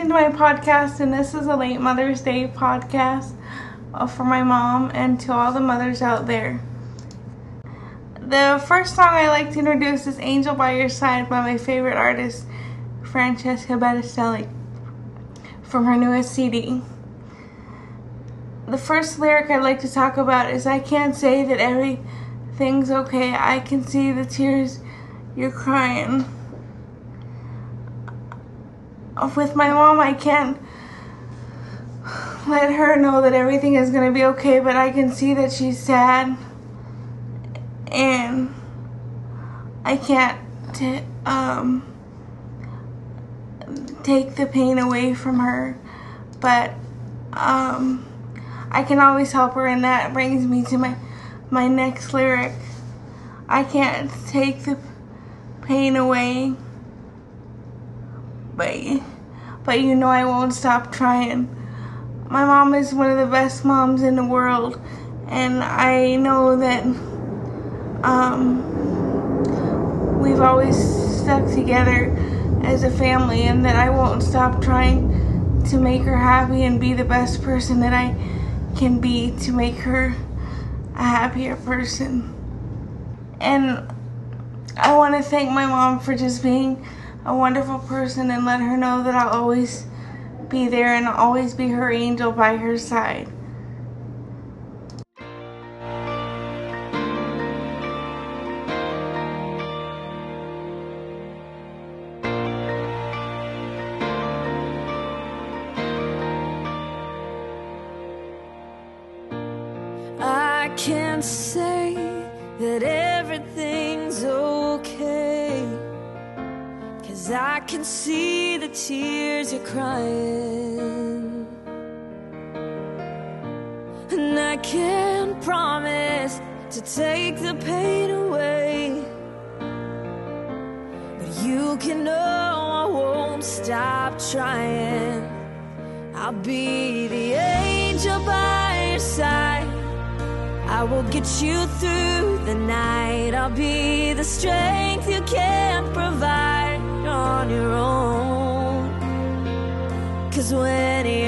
Listening to my podcast, and this is a late Mother's Day podcast uh, for my mom and to all the mothers out there. The first song I like to introduce is Angel by Your Side by my favorite artist, Francesca Battistelli, from her newest CD. The first lyric I'd like to talk about is I can't say that everything's okay. I can see the tears you're crying. With my mom, I can't let her know that everything is going to be okay, but I can see that she's sad. And I can't um, take the pain away from her, but um, I can always help her, and that brings me to my my next lyric. I can't take the pain away, but but you know I won't stop trying. My mom is one of the best moms in the world, and I know that um, we've always stuck together as a family, and that I won't stop trying to make her happy and be the best person that I can be to make her a happier person. And I want to thank my mom for just being a wonderful person and let her know that I'll always be there and always be her angel by her side. I can't say that everything's okay. Cause I can see the tears you're crying. And I can't promise to take the pain away. But you can know I won't stop trying. I'll be the angel by your side. I will get you through the night. I'll be the strength you can't provide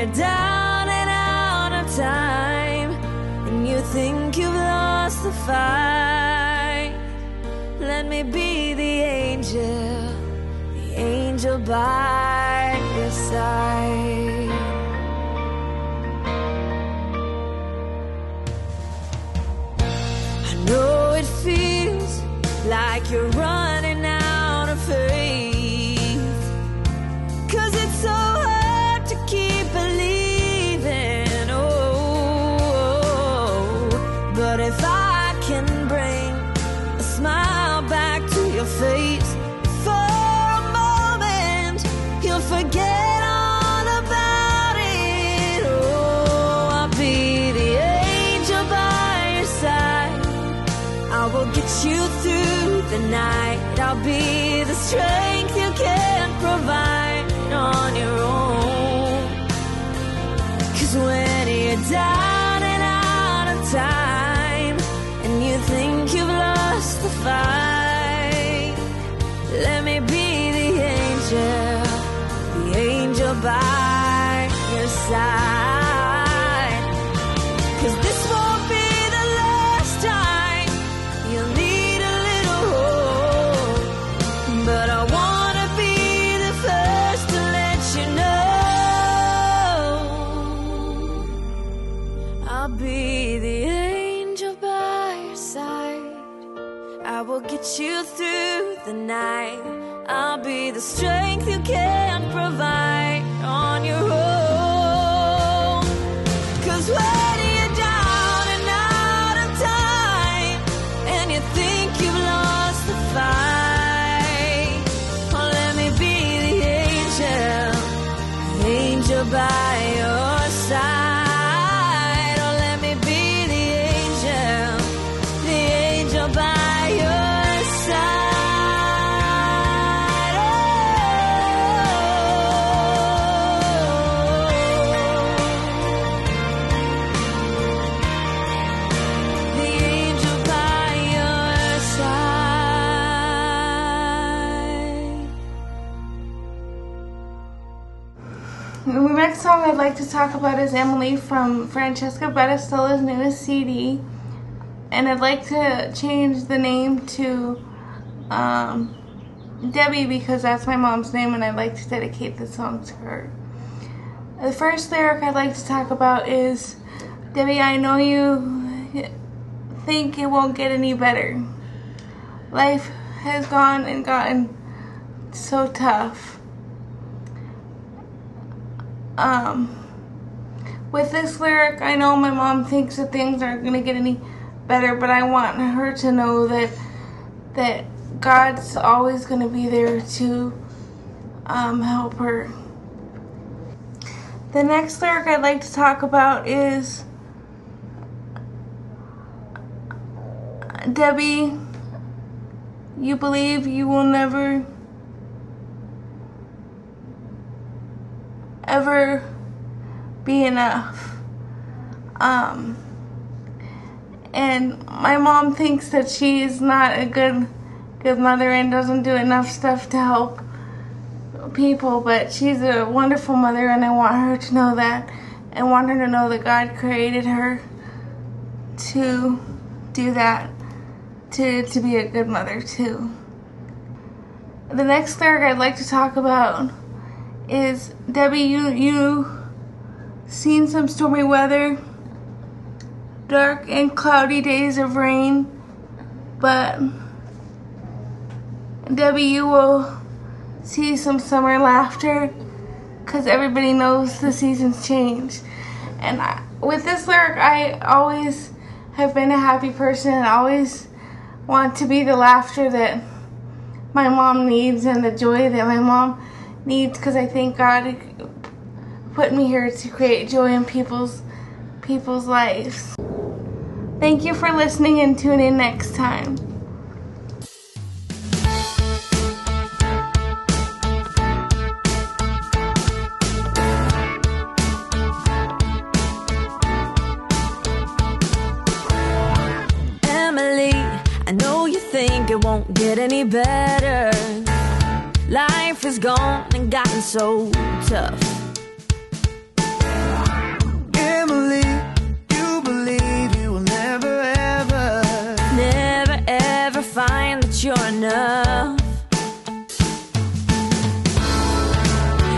you're down and out of time, and you think you've lost the fight, let me be the angel, the angel by your side. I know it feels like you're running your face for a moment, you'll forget all about it. Oh, I'll be the angel by your side. I will get you through the night. I'll be the strength side. Cause this won't be the last time you'll need a little hope. But I wanna be the first to let you know. I'll be the angel by your side. I will get you through the night. I'll be the strength you can't provide song I'd like to talk about is Emily from Francesca Battistelli's newest CD. And I'd like to change the name to um, Debbie because that's my mom's name and I'd like to dedicate the song to her. The first lyric I'd like to talk about is Debbie, I know you think it won't get any better. Life has gone and gotten so tough um, with this lyric, I know my mom thinks that things aren't going to get any better, but I want her to know that that God's always going to be there to um, help her. The next lyric I'd like to talk about is Debbie, you believe you will never ever be enough. Um, and my mom thinks that she is not a good good mother and doesn't do enough stuff to help people, but she's a wonderful mother and I want her to know that and want her to know that God created her to do that to to be a good mother too. The next lyric I'd like to talk about is Debbie, you you seen some stormy weather, dark and cloudy days of rain, but Debbie, you will see some summer laughter because everybody knows the seasons change. And I, with this lyric, I always have been a happy person and always want to be the laughter that my mom needs and the joy that my mom needs because I think God put me here to create joy in people's people's lives. Thank you for listening and tune in next time. Emily, I know you think it won't get any better. Life has gone and gotten so tough. Emily, you believe you will never ever. Never ever find that you're enough.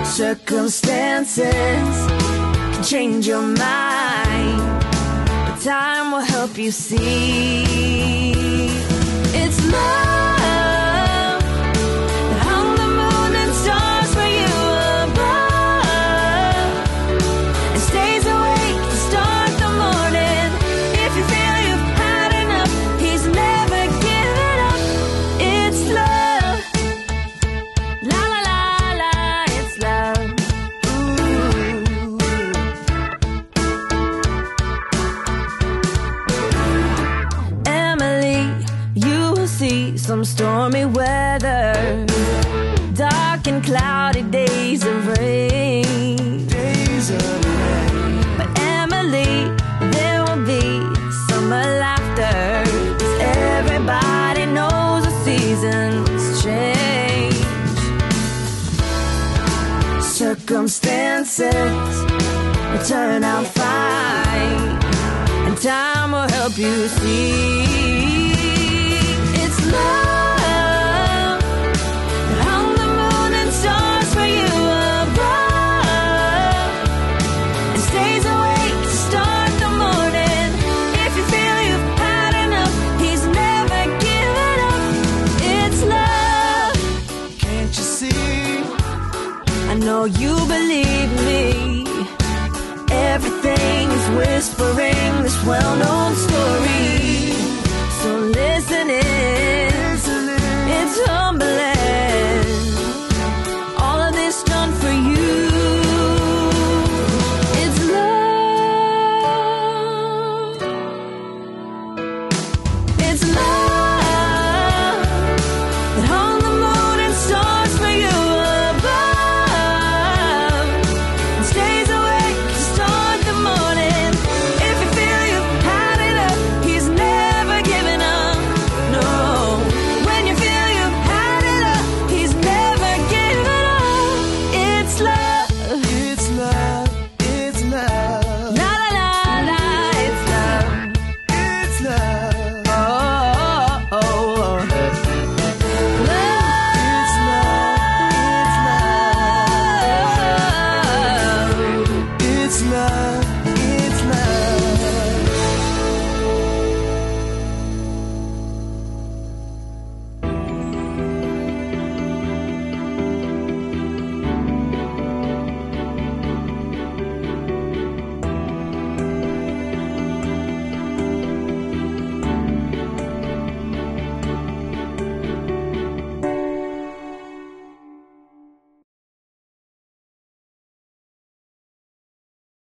Circumstances can change your mind, but time will help you see. It's love stormy weather, dark and cloudy days of rain. Days of rain. But Emily, there will be summer laughter. 'Cause everybody knows the seasons change. Circumstances will turn out fine, and time will help you see. Love